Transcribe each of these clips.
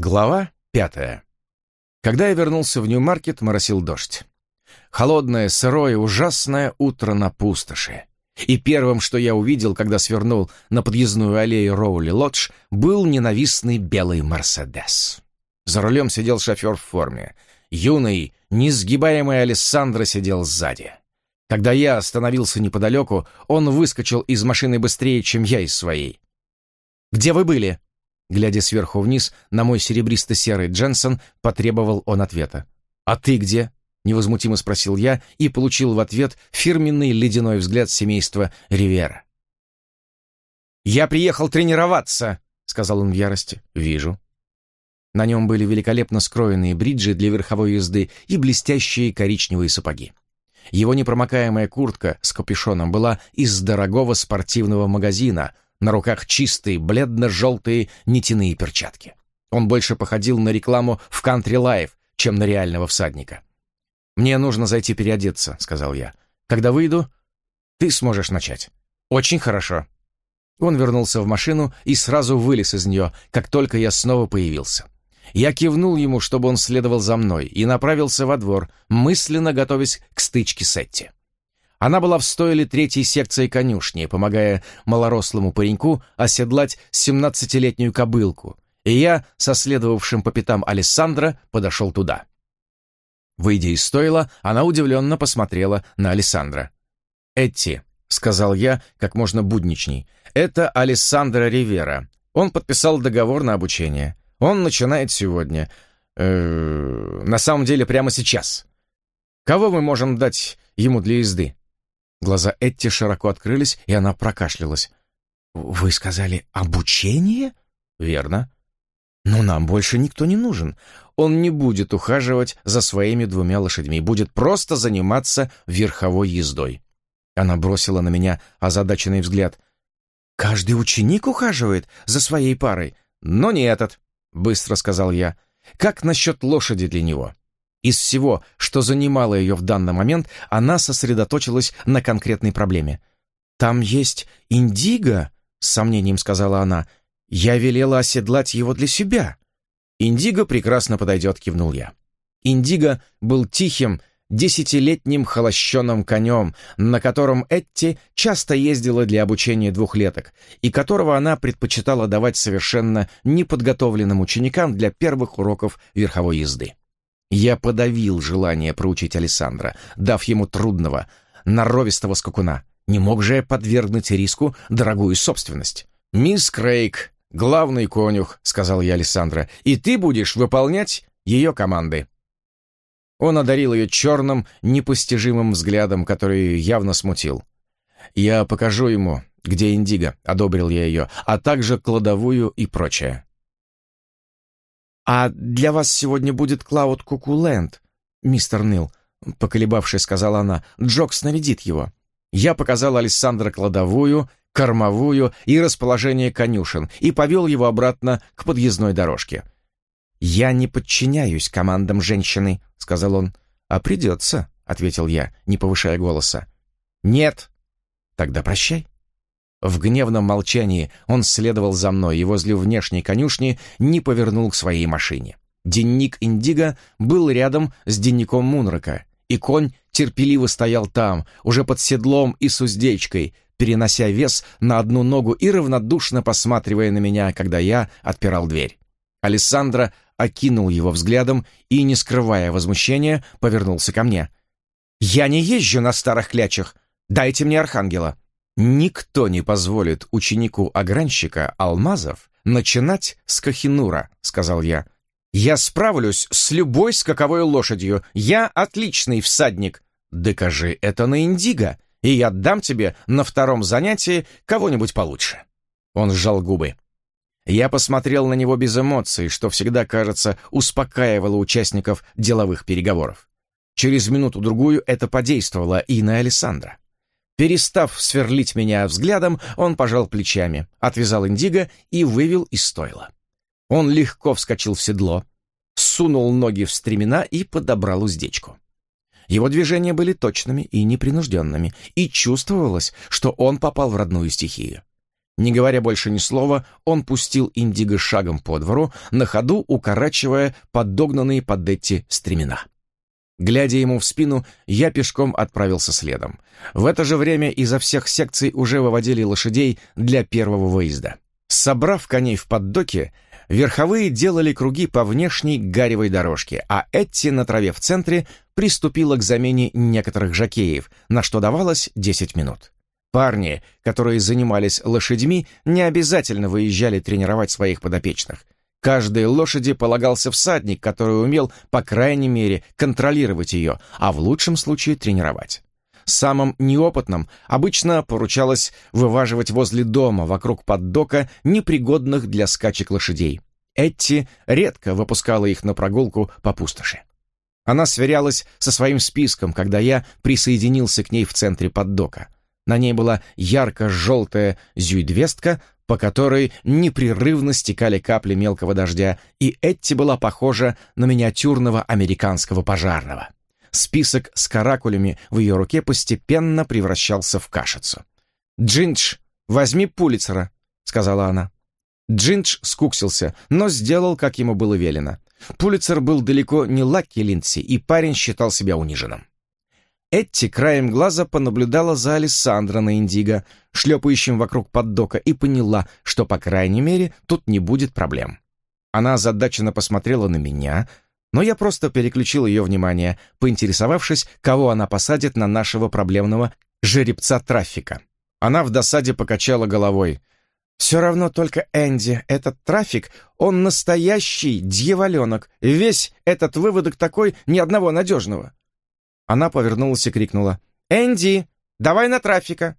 Глава пятая. Когда я вернулся в Нью-Маркет, моросил дождь. Холодное, сырое, ужасное утро на пустоши. И первым, что я увидел, когда свернул на подъездную аллею Роули-Лодж, был ненавистный белый Мерседес. За рулем сидел шофер в форме. Юный, несгибаемый Алессандро сидел сзади. Когда я остановился неподалеку, он выскочил из машины быстрее, чем я из своей. «Где вы были?» Глядя сверху вниз на мой серебристо-серый Дженсон, потребовал он ответа. «А ты где?» — невозмутимо спросил я и получил в ответ фирменный ледяной взгляд семейства Ривера. «Я приехал тренироваться», — сказал он в ярости. «Вижу». На нем были великолепно скроенные бриджи для верховой езды и блестящие коричневые сапоги. Его непромокаемая куртка с капюшоном была из дорогого спортивного магазина — на руках чистые, бледно-желтые нитяные перчатки. Он больше походил на рекламу в Country Life, чем на реального всадника. «Мне нужно зайти переодеться», — сказал я. «Когда выйду, ты сможешь начать». «Очень хорошо». Он вернулся в машину и сразу вылез из нее, как только я снова появился. Я кивнул ему, чтобы он следовал за мной, и направился во двор, мысленно готовясь к стычке с Этти. Она была в стойле третьей секции конюшни, помогая малорослому пареньку оседлать семнадцатилетнюю кобылку, и я, со следовавшим по пятам Алессандра, подошел туда. Выйдя из стойла, она удивленно посмотрела на Алессандра. «Этти», — сказал я как можно будничней, — «это Алессандро Ривера. Он подписал договор на обучение. Он начинает сегодня. Э на самом деле прямо сейчас. Кого мы можем дать ему для езды?» Глаза Этти широко открылись, и она прокашлялась. «Вы сказали обучение?» «Верно». «Но нам больше никто не нужен. Он не будет ухаживать за своими двумя лошадьми, будет просто заниматься верховой ездой». Она бросила на меня озадаченный взгляд. «Каждый ученик ухаживает за своей парой, но не этот», — быстро сказал я. «Как насчет лошади для него?» Из всего, что занимало ее в данный момент, она сосредоточилась на конкретной проблеме. «Там есть индиго», — с сомнением сказала она. «Я велела оседлать его для себя». «Индиго прекрасно подойдет», — кивнул я. Индиго был тихим, десятилетним холощеным конем, на котором Этти часто ездила для обучения двухлеток, и которого она предпочитала давать совершенно неподготовленным ученикам для первых уроков верховой езды. Я подавил желание проучить Александра, дав ему трудного, норовистого скакуна. Не мог же я подвергнуть риску дорогую собственность. «Мисс Крейг, главный конюх», — сказал я Александра, «и ты будешь выполнять ее команды». Он одарил ее черным, непостижимым взглядом, который явно смутил. «Я покажу ему, где Индиго», — одобрил я ее, «а также кладовую и прочее». «А для вас сегодня будет Клауд Кукуленд, мистер Нил», — поколебавшись, сказала она. «Джок снарядит его». Я показал Александра кладовую, кормовую и расположение конюшен и повел его обратно к подъездной дорожке. «Я не подчиняюсь командам женщины», — сказал он. «А придется», — ответил я, не повышая голоса. «Нет». «Тогда прощай». В гневном молчании он следовал за мной и возле внешней конюшни не повернул к своей машине. Денник Индиго был рядом с денником Мунрака, и конь терпеливо стоял там, уже под седлом и с уздечкой, перенося вес на одну ногу и равнодушно посматривая на меня, когда я отпирал дверь. Алессандро окинул его взглядом и, не скрывая возмущения, повернулся ко мне. «Я не езжу на старых клячах. Дайте мне архангела». «Никто не позволит ученику-огранщика Алмазов начинать с Кахинура», — сказал я. «Я справлюсь с любой скаковой лошадью. Я отличный всадник. Докажи это на Индиго, и я дам тебе на втором занятии кого-нибудь получше». Он сжал губы. Я посмотрел на него без эмоций, что всегда, кажется, успокаивало участников деловых переговоров. Через минуту-другую это подействовало и на Александра. Перестав сверлить меня взглядом, он пожал плечами, отвязал индиго и вывел из стойла. Он легко вскочил в седло, сунул ноги в стремена и подобрал уздечку. Его движения были точными и непринужденными, и чувствовалось, что он попал в родную стихию. Не говоря больше ни слова, он пустил Индиго шагом по двору, на ходу укорачивая подогнанные под эти стремена. Глядя ему в спину, я пешком отправился следом. В это же время изо всех секций уже выводили лошадей для первого выезда. Собрав коней в поддоке, верховые делали круги по внешней гаревой дорожке, а Этти на траве в центре приступила к замене некоторых жакеев, на что давалось 10 минут. Парни, которые занимались лошадьми, не обязательно выезжали тренировать своих подопечных. Каждой лошади полагался всадник, который умел, по крайней мере, контролировать ее, а в лучшем случае тренировать. Самым неопытным обычно поручалось вываживать возле дома, вокруг поддока, непригодных для скачек лошадей. Этти редко выпускала их на прогулку по пустоши. Она сверялась со своим списком, когда я присоединился к ней в центре поддока. На ней была ярко-желтая зюйдвестка, по которой непрерывно стекали капли мелкого дождя, и Этти была похожа на миниатюрного американского пожарного. Список с каракулями в ее руке постепенно превращался в кашицу. «Джиндж, возьми Пулицера», — сказала она. Джиндж скуксился, но сделал, как ему было велено. Пулицер был далеко не Лакки Линдси, и парень считал себя униженным. Этти краем глаза понаблюдала за Алессандро на Индиго, шлепающим вокруг поддока, и поняла, что, по крайней мере, тут не будет проблем. Она озадаченно посмотрела на меня, но я просто переключил ее внимание, поинтересовавшись, кого она посадит на нашего проблемного жеребца трафика. Она в досаде покачала головой. «Все равно только Энди. Этот трафик, он настоящий дьяволенок. Весь этот выводок такой, ни одного надежного. Она повернулась и крикнула. «Энди, давай на трафика!»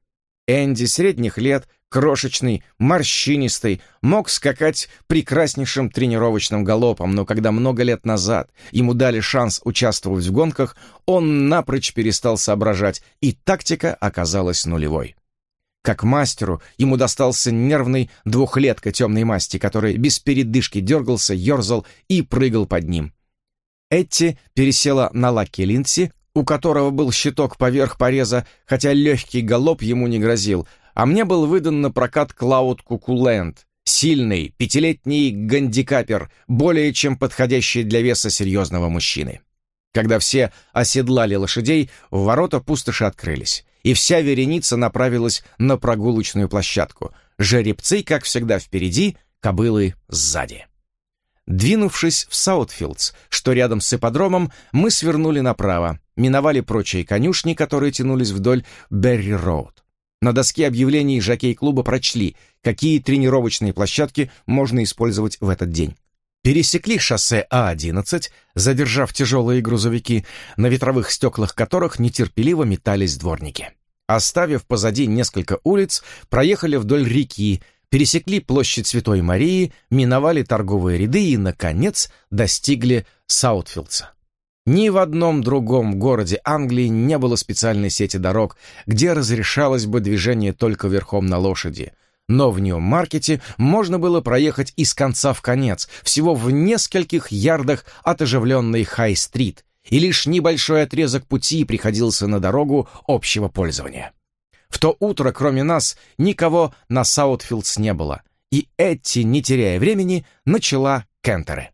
Энди средних лет, крошечный, морщинистый, мог скакать прекраснейшим тренировочным галопом, но когда много лет назад ему дали шанс участвовать в гонках, он напрочь перестал соображать, и тактика оказалась нулевой. Как мастеру ему достался нервный двухлетка темной масти, который без передышки дергался, ерзал и прыгал под ним. Этти пересела на Лаки Линдси, у которого был щиток поверх пореза, хотя легкий галоп ему не грозил, а мне был выдан на прокат Клауд Кукуленд, сильный, пятилетний гандикапер, более чем подходящий для веса серьезного мужчины. Когда все оседлали лошадей, ворота пустоши открылись, и вся вереница направилась на прогулочную площадку. Жеребцы, как всегда, впереди, кобылы сзади. Двинувшись в Саутфилдс, что рядом с ипподромом, мы свернули направо, миновали прочие конюшни, которые тянулись вдоль Берри-Роуд. На доске объявлений жокей-клуба прочли, какие тренировочные площадки можно использовать в этот день. Пересекли шоссе А-11, задержав тяжелые грузовики, на ветровых стеклах которых нетерпеливо метались дворники. Оставив позади несколько улиц, проехали вдоль реки, пересекли площадь Святой Марии, миновали торговые ряды и, наконец, достигли Саутфилдса. Ни в одном другом городе Англии не было специальной сети дорог, где разрешалось бы движение только верхом на лошади. Но в Нью-Маркете можно было проехать из конца в конец, всего в нескольких ярдах от оживленной Хай-стрит, и лишь небольшой отрезок пути приходился на дорогу общего пользования. В то утро, кроме нас, никого на Саутфилдс не было, и Этти, не теряя времени, начала кентеры.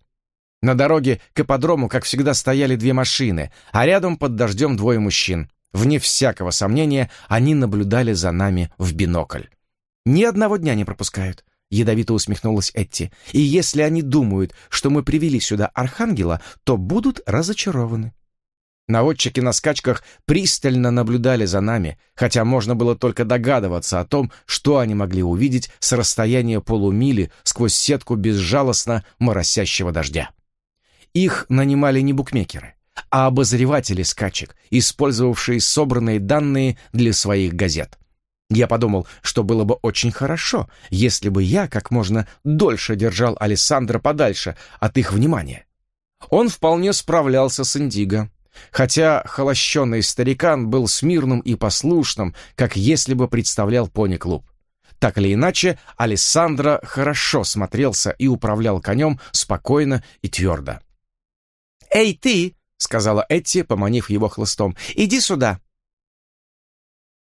На дороге к ипподрому, как всегда, стояли две машины, а рядом под дождем двое мужчин. Вне всякого сомнения, они наблюдали за нами в бинокль. «Ни одного дня не пропускают», — ядовито усмехнулась Этти. «И если они думают, что мы привели сюда Архангела, то будут разочарованы». Наводчики на скачках пристально наблюдали за нами, хотя можно было только догадываться о том, что они могли увидеть с расстояния полумили сквозь сетку безжалостно моросящего дождя. Их нанимали не букмекеры, а обозреватели скачек, использовавшие собранные данные для своих газет. Я подумал, что было бы очень хорошо, если бы я как можно дольше держал Александра подальше от их внимания. Он вполне справлялся с Индиго, Хотя холощенный старикан был смирным и послушным, как если бы представлял пони-клуб. Так или иначе, Алессандро хорошо смотрелся и управлял конем спокойно и твердо. «Эй, ты!» — сказала Этти, поманив его хлыстом. «Иди сюда!»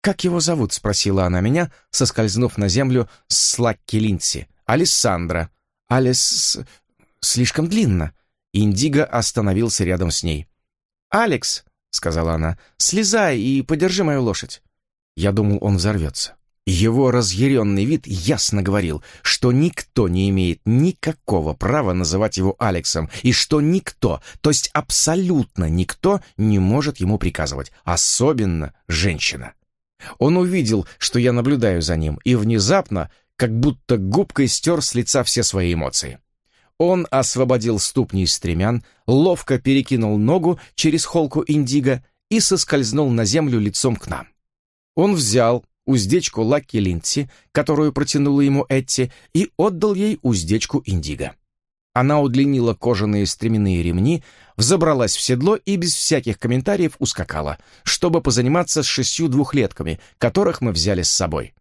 «Как его зовут?» — спросила она меня, соскользнув на землю с Лакки Линдси. «Алессандра». «Алис... слишком длинно». Индиго остановился рядом с ней. «Алекс», — сказала она, — «слезай и подержи мою лошадь». Я думал, он взорвется. Его разъяренный вид ясно говорил, что никто не имеет никакого права называть его Алексом, и что никто, то есть абсолютно никто, не может ему приказывать, особенно женщина. Он увидел, что я наблюдаю за ним, и внезапно, как будто губкой стер с лица все свои эмоции. Он освободил ступни из стремян, ловко перекинул ногу через холку индиго и соскользнул на землю лицом к нам. Он взял уздечку Лаки Линдси, которую протянула ему Этти, и отдал ей уздечку Индиго. Она удлинила кожаные стременные ремни, взобралась в седло и без всяких комментариев ускакала, чтобы позаниматься с шестью двухлетками, которых мы взяли с собой.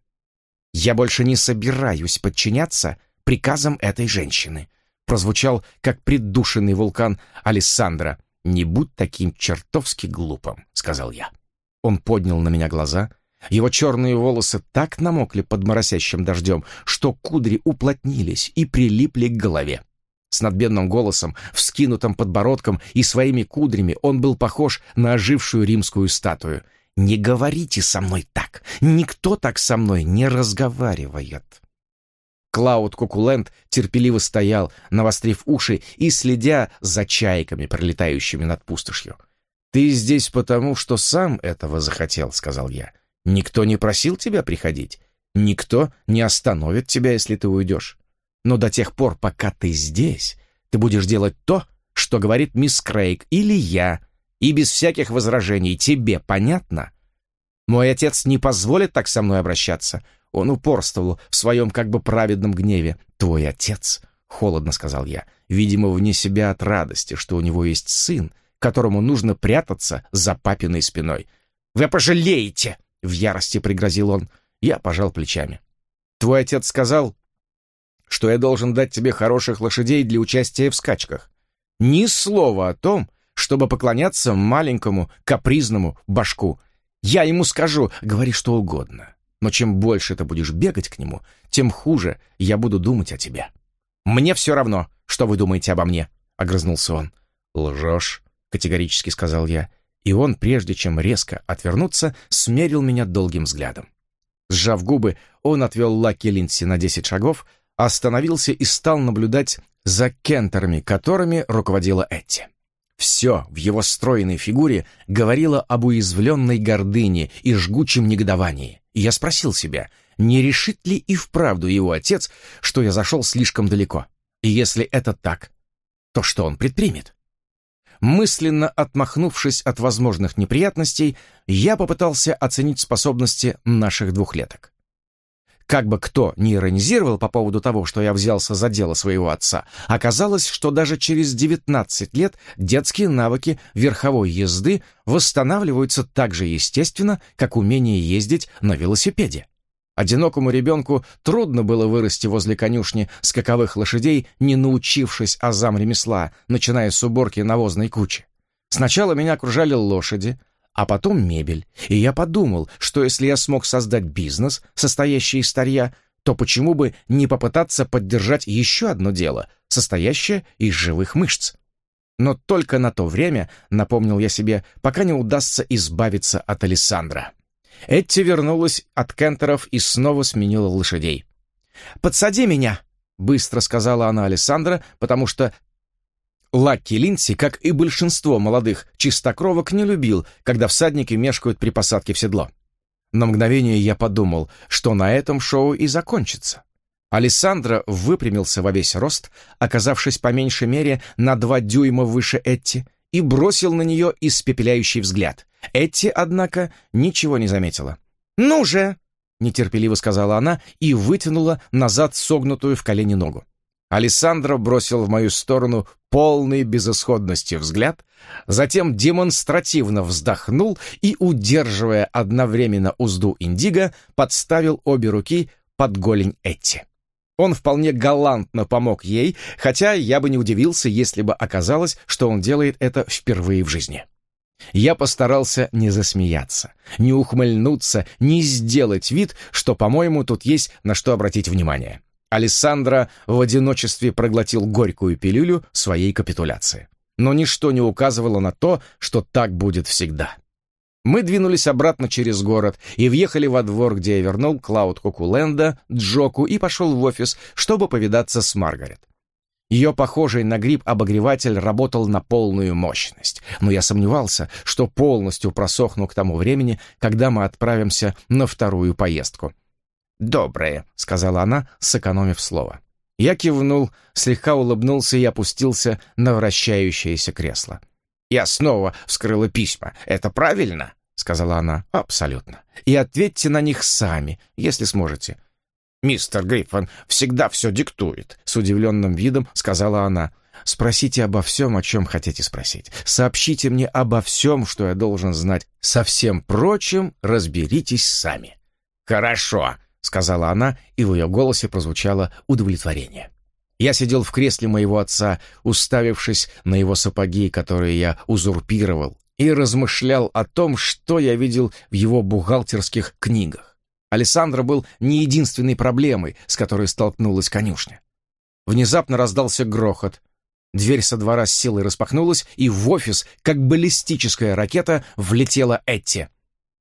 «Я больше не собираюсь подчиняться приказам этой женщины», прозвучал, как придушенный вулкан Алессандра. «Не будь таким чертовски глупым», — сказал я. Он поднял на меня глаза — его черные волосы так намокли под моросящим дождем, что кудри уплотнились и прилипли к голове. С надменным голосом, вскинутым подбородком и своими кудрями он был похож на ожившую римскую статую. «Не говорите со мной так! Никто так со мной не разговаривает!» Клауд Кукуленд терпеливо стоял, навострив уши и следя за чайками, пролетающими над пустошью. «Ты здесь потому, что сам этого захотел», — сказал я. Никто не просил тебя приходить. Никто не остановит тебя, если ты уйдешь. Но до тех пор, пока ты здесь, ты будешь делать то, что говорит мисс Крейг или я, и без всяких возражений. Тебе понятно? Мой отец не позволит так со мной обращаться. Он упорствовал в своем как бы праведном гневе. Твой отец, — холодно сказал я, — видимо, вне себя от радости, что у него есть сын, которому нужно прятаться за папиной спиной. «Вы пожалеете!» В ярости пригрозил он. Я пожал плечами. «Твой отец сказал, что я должен дать тебе хороших лошадей для участия в скачках. Ни слова о том, чтобы поклоняться маленькому капризному башку. Я ему скажу, говори что угодно. Но чем больше ты будешь бегать к нему, тем хуже я буду думать о тебе. Мне все равно, что вы думаете обо мне», — огрызнулся он. «Лжешь», — категорически сказал я и он, прежде чем резко отвернуться, смерил меня долгим взглядом. Сжав губы, он отвел Лаки Линдси на десять шагов, остановился и стал наблюдать за кентерами, которыми руководила Этти. Все в его стройной фигуре говорило об уязвленной гордыне и жгучем негодовании. И я спросил себя, не решит ли и вправду его отец, что я зашел слишком далеко? И если это так, то что он предпримет? Мысленно отмахнувшись от возможных неприятностей, я попытался оценить способности наших двухлеток. Как бы кто ни иронизировал по поводу того, что я взялся за дело своего отца, оказалось, что даже через 19 лет детские навыки верховой езды восстанавливаются так же естественно, как умение ездить на велосипеде. Одинокому ребенку трудно было вырасти возле конюшни скаковых лошадей, не научившись азам ремесла, начиная с уборки навозной кучи. Сначала меня окружали лошади, а потом мебель, и я подумал, что если я смог создать бизнес, состоящий из старья, то почему бы не попытаться поддержать еще одно дело, состоящее из живых мышц? Но только на то время, напомнил я себе, пока не удастся избавиться от Александра. Этти вернулась от Кентеров и снова сменила лошадей. «Подсади меня!» — быстро сказала она Александра, потому что Лакки Линдси, как и большинство молодых чистокровок, не любил, когда всадники мешкают при посадке в седло. На мгновение я подумал, что на этом шоу и закончится. Александра выпрямился во весь рост, оказавшись по меньшей мере на два дюйма выше Этти, и бросил на нее испепеляющий взгляд. Этти, однако, ничего не заметила. «Ну же!» — нетерпеливо сказала она и вытянула назад согнутую в колени ногу. Александра бросил в мою сторону полный безысходности взгляд, затем демонстративно вздохнул и, удерживая одновременно узду Индиго, подставил обе руки под голень Этти. Он вполне галантно помог ей, хотя я бы не удивился, если бы оказалось, что он делает это впервые в жизни. Я постарался не засмеяться, не ухмыльнуться, не сделать вид, что, по-моему, тут есть на что обратить внимание. Алессандро в одиночестве проглотил горькую пилюлю своей капитуляции. Но ничто не указывало на то, что так будет всегда. Мы двинулись обратно через город и въехали во двор, где я вернул Клауд Кокуленда, Джоку и пошел в офис, чтобы повидаться с Маргарет. Ее похожий на гриб обогреватель работал на полную мощность, но я сомневался, что полностью просохну к тому времени, когда мы отправимся на вторую поездку. «Доброе», — сказала она, сэкономив слово. Я кивнул, слегка улыбнулся и опустился на вращающееся кресло. «Я снова вскрыла письма. Это правильно?» — сказала она. «Абсолютно. И ответьте на них сами, если сможете. «Мистер Гриффин всегда все диктует», — с удивленным видом сказала она. «Спросите обо всем, о чем хотите спросить. Сообщите мне обо всем, что я должен знать. Со всем прочим разберитесь сами». «Хорошо», — сказала она, и в ее голосе прозвучало удовлетворение. Я сидел в кресле моего отца, уставившись на его сапоги, которые я узурпировал, и размышлял о том, что я видел в его бухгалтерских книгах. Александра был не единственной проблемой, с которой столкнулась конюшня. Внезапно раздался грохот. Дверь со двора с силой распахнулась, и в офис, как баллистическая ракета, влетела Этти.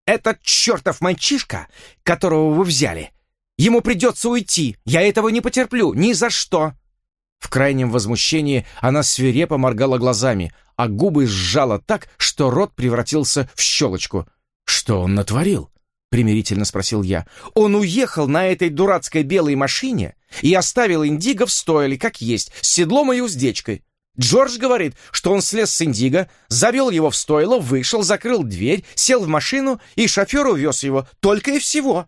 «Этот чертов мальчишка, которого вы взяли! Ему придется уйти! Я этого не потерплю! Ни за что!» В крайнем возмущении она свирепо моргала глазами, а губы сжала так, что рот превратился в щелочку. Что он натворил? примирительно спросил я. «Он уехал на этой дурацкой белой машине и оставил Индиго в стойле, как есть, с седлом и уздечкой. Джордж говорит, что он слез с Индиго, завел его в стойло, вышел, закрыл дверь, сел в машину, и шофер увез его, только и всего».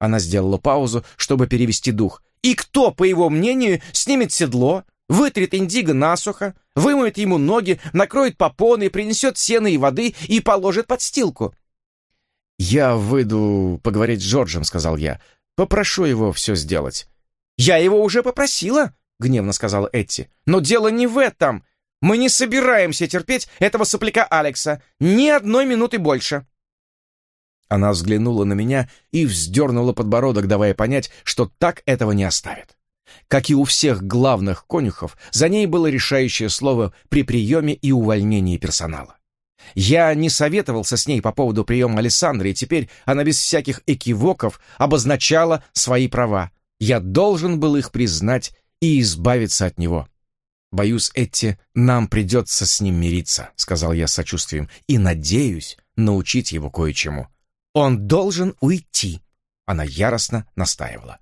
Она сделала паузу, чтобы перевести дух. «И кто, по его мнению, снимет седло, вытрет Индиго насухо, вымоет ему ноги, накроет попоны, принесет сено и воды и положит подстилку?» «Я выйду поговорить с Джорджем», — сказал я. «Попрошу его все сделать». «Я его уже попросила», — гневно сказала Этти. «Но дело не в этом. Мы не собираемся терпеть этого сопляка Алекса. Ни одной минуты больше». Она взглянула на меня и вздернула подбородок, давая понять, что так этого не оставит. Как и у всех главных конюхов, за ней было решающее слово при приеме и увольнении персонала. Я не советовался с ней по поводу приема Александры, и теперь она без всяких экивоков обозначала свои права. Я должен был их признать и избавиться от него. «Боюсь, Этти, нам придется с ним мириться», — сказал я с сочувствием, «и надеюсь научить его кое-чему». «Он должен уйти», — она яростно настаивала.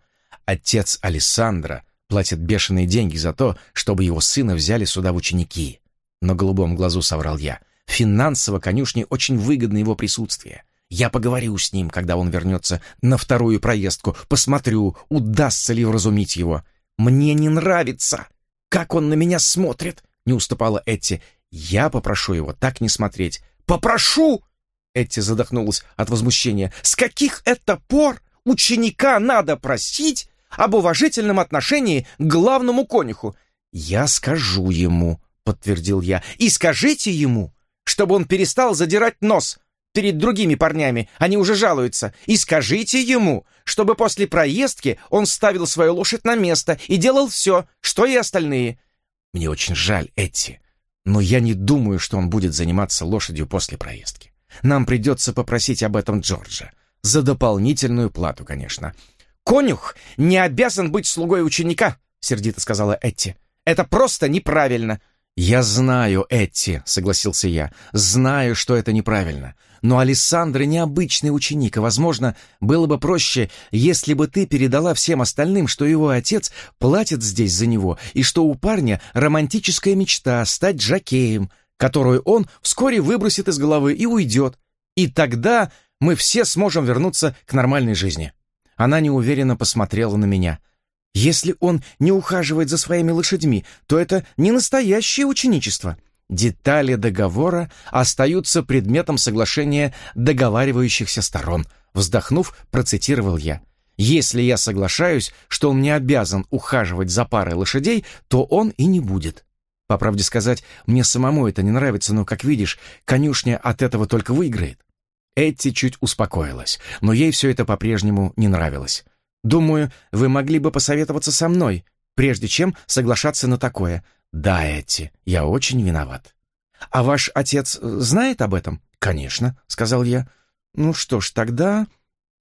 «Отец Александра платит бешеные деньги за то, чтобы его сына взяли сюда в ученики». На голубом глазу соврал я — Финансово конюшне очень выгодно его присутствие. Я поговорю с ним, когда он вернется на вторую проездку, посмотрю, удастся ли вразумить его. Мне не нравится, как он на меня смотрит, не уступала Этти. Я попрошу его так не смотреть. Попрошу! Этти задохнулась от возмущения. С каких это пор ученика надо просить об уважительном отношении к главному конюху? Я скажу ему, подтвердил я. И скажите ему, чтобы он перестал задирать нос перед другими парнями, они уже жалуются, и скажите ему, чтобы после проездки он ставил свою лошадь на место и делал все, что и остальные. Мне очень жаль Эти, но я не думаю, что он будет заниматься лошадью после проездки. Нам придется попросить об этом Джорджа. За дополнительную плату, конечно. «Конюх не обязан быть слугой ученика», — сердито сказала Этти. «Это просто неправильно. «Я знаю, Этти», — согласился я, — «знаю, что это неправильно. Но Александра необычный ученик, и, возможно, было бы проще, если бы ты передала всем остальным, что его отец платит здесь за него, и что у парня романтическая мечта стать жакеем, которую он вскоре выбросит из головы и уйдет. И тогда мы все сможем вернуться к нормальной жизни». Она неуверенно посмотрела на меня — если он не ухаживает за своими лошадьми, то это не настоящее ученичество. Детали договора остаются предметом соглашения договаривающихся сторон. Вздохнув, процитировал я. Если я соглашаюсь, что он не обязан ухаживать за парой лошадей, то он и не будет. По правде сказать, мне самому это не нравится, но, как видишь, конюшня от этого только выиграет. Этти чуть успокоилась, но ей все это по-прежнему не нравилось. «Думаю, вы могли бы посоветоваться со мной, прежде чем соглашаться на такое». «Да, Этти, я очень виноват». «А ваш отец знает об этом?» «Конечно», — сказал я. «Ну что ж, тогда...»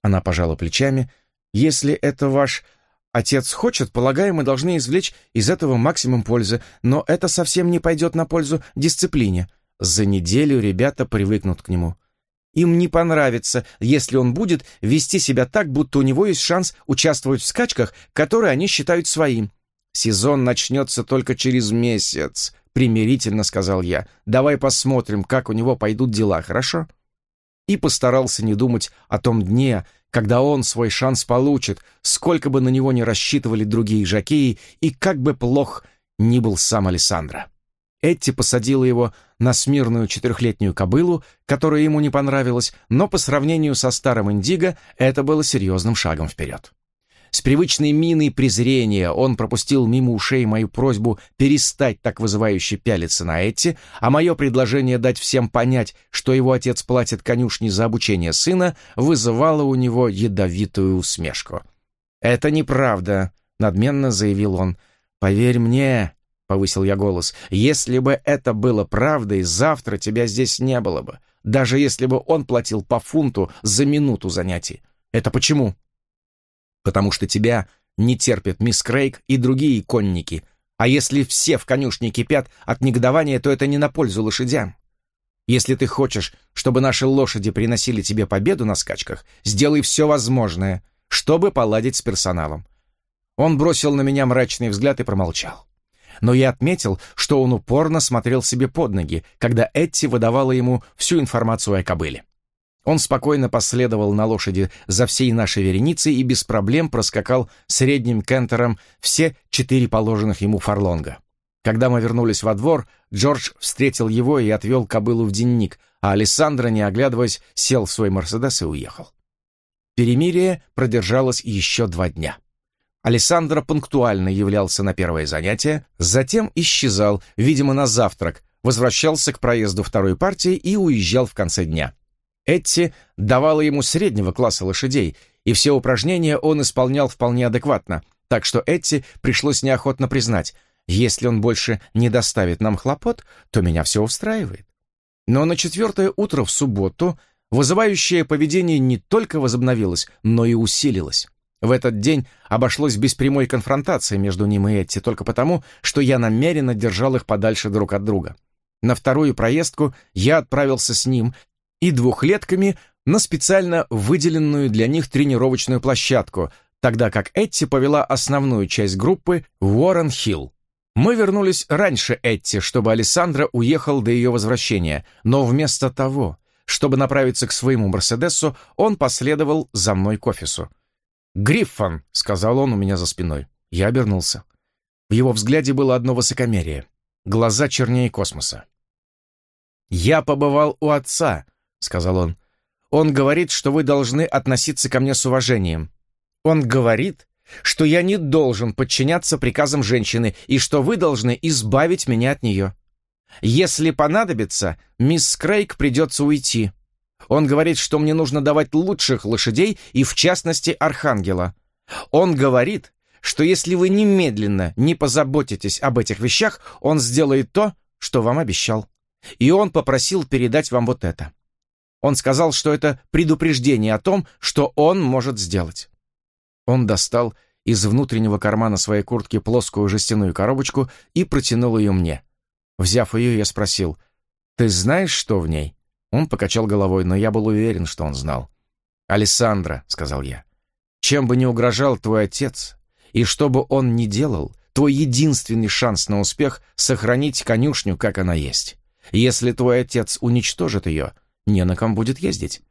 Она пожала плечами. «Если это ваш отец хочет, полагаю, мы должны извлечь из этого максимум пользы, но это совсем не пойдет на пользу дисциплине. За неделю ребята привыкнут к нему. Им не понравится, если он будет вести себя так, будто у него есть шанс участвовать в скачках, которые они считают своим. Сезон начнется только через месяц, примирительно сказал я. Давай посмотрим, как у него пойдут дела, хорошо? И постарался не думать о том дне, когда он свой шанс получит, сколько бы на него ни рассчитывали другие жокеи и как бы плох ни был сам Александра. Этти посадила его на смирную четырехлетнюю кобылу, которая ему не понравилась, но по сравнению со старым Индиго это было серьезным шагом вперед. С привычной миной презрения он пропустил мимо ушей мою просьбу перестать так вызывающе пялиться на Этти, а мое предложение дать всем понять, что его отец платит конюшне за обучение сына, вызывало у него ядовитую усмешку. «Это неправда», — надменно заявил он. «Поверь мне, повысил я голос. «Если бы это было правдой, завтра тебя здесь не было бы, даже если бы он платил по фунту за минуту занятий. Это почему?» «Потому что тебя не терпят мисс Крейг и другие конники, а если все в конюшне кипят от негодования, то это не на пользу лошадям. Если ты хочешь, чтобы наши лошади приносили тебе победу на скачках, сделай все возможное, чтобы поладить с персоналом». Он бросил на меня мрачный взгляд и промолчал но я отметил, что он упорно смотрел себе под ноги, когда Этти выдавала ему всю информацию о кобыле. Он спокойно последовал на лошади за всей нашей вереницей и без проблем проскакал средним кентером все четыре положенных ему фарлонга. Когда мы вернулись во двор, Джордж встретил его и отвел кобылу в денник, а Алессандро, не оглядываясь, сел в свой «Мерседес» и уехал. Перемирие продержалось еще два дня. Александра пунктуально являлся на первое занятие, затем исчезал, видимо, на завтрак, возвращался к проезду второй партии и уезжал в конце дня. Этти давала ему среднего класса лошадей, и все упражнения он исполнял вполне адекватно, так что Этти пришлось неохотно признать, если он больше не доставит нам хлопот, то меня все устраивает. Но на четвертое утро в субботу вызывающее поведение не только возобновилось, но и усилилось. В этот день обошлось без прямой конфронтации между ним и Этти, только потому, что я намеренно держал их подальше друг от друга. На вторую проездку я отправился с ним и двухлетками на специально выделенную для них тренировочную площадку, тогда как Этти повела основную часть группы в Уоррен-Хилл. Мы вернулись раньше Этти, чтобы Александра уехал до ее возвращения, но вместо того, чтобы направиться к своему Мерседесу, он последовал за мной к офису. «Гриффон», — сказал он у меня за спиной. Я обернулся. В его взгляде было одно высокомерие. Глаза чернее космоса. «Я побывал у отца», — сказал он. «Он говорит, что вы должны относиться ко мне с уважением. Он говорит, что я не должен подчиняться приказам женщины и что вы должны избавить меня от нее. Если понадобится, мисс Крейг придется уйти. Он говорит, что мне нужно давать лучших лошадей и, в частности, Архангела. Он говорит, что если вы немедленно не позаботитесь об этих вещах, он сделает то, что вам обещал. И он попросил передать вам вот это. Он сказал, что это предупреждение о том, что он может сделать. Он достал из внутреннего кармана своей куртки плоскую жестяную коробочку и протянул ее мне. Взяв ее, я спросил, «Ты знаешь, что в ней?» Он покачал головой, но я был уверен, что он знал. «Алессандра», — сказал я, — «чем бы ни угрожал твой отец, и что бы он ни делал, твой единственный шанс на успех — сохранить конюшню, как она есть. Если твой отец уничтожит ее, не на ком будет ездить.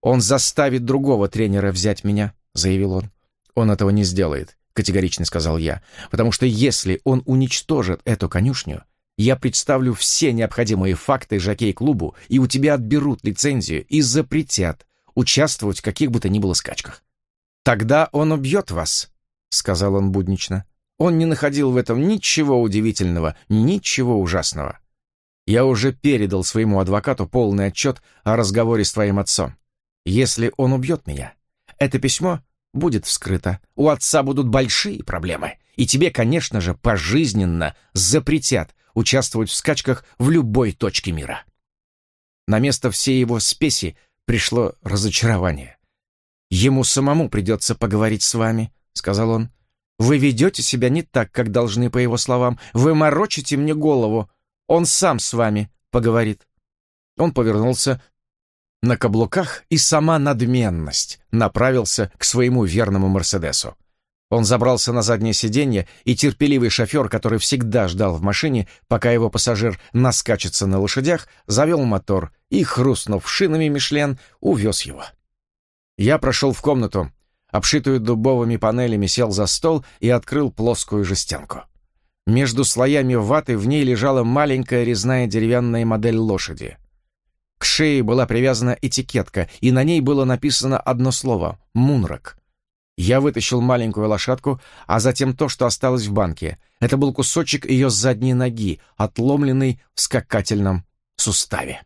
Он заставит другого тренера взять меня», — заявил он. «Он этого не сделает», — категорично сказал я, «потому что если он уничтожит эту конюшню, я представлю все необходимые факты жокей-клубу, и у тебя отберут лицензию и запретят участвовать в каких бы то ни было скачках. Тогда он убьет вас, — сказал он буднично. Он не находил в этом ничего удивительного, ничего ужасного. Я уже передал своему адвокату полный отчет о разговоре с твоим отцом. Если он убьет меня, это письмо будет вскрыто. У отца будут большие проблемы. И тебе, конечно же, пожизненно запретят участвовать в скачках в любой точке мира. На место всей его спеси пришло разочарование. «Ему самому придется поговорить с вами», — сказал он. «Вы ведете себя не так, как должны, по его словам. Вы морочите мне голову. Он сам с вами поговорит». Он повернулся на каблуках, и сама надменность направился к своему верному Мерседесу. Он забрался на заднее сиденье, и терпеливый шофер, который всегда ждал в машине, пока его пассажир наскачется на лошадях, завел мотор и, хрустнув шинами Мишлен, увез его. Я прошел в комнату, обшитую дубовыми панелями, сел за стол и открыл плоскую жестянку. Между слоями ваты в ней лежала маленькая резная деревянная модель лошади. К шее была привязана этикетка, и на ней было написано одно слово — «Мунрак». Я вытащил маленькую лошадку, а затем то, что осталось в банке. Это был кусочек ее задней ноги, отломленный в скакательном суставе.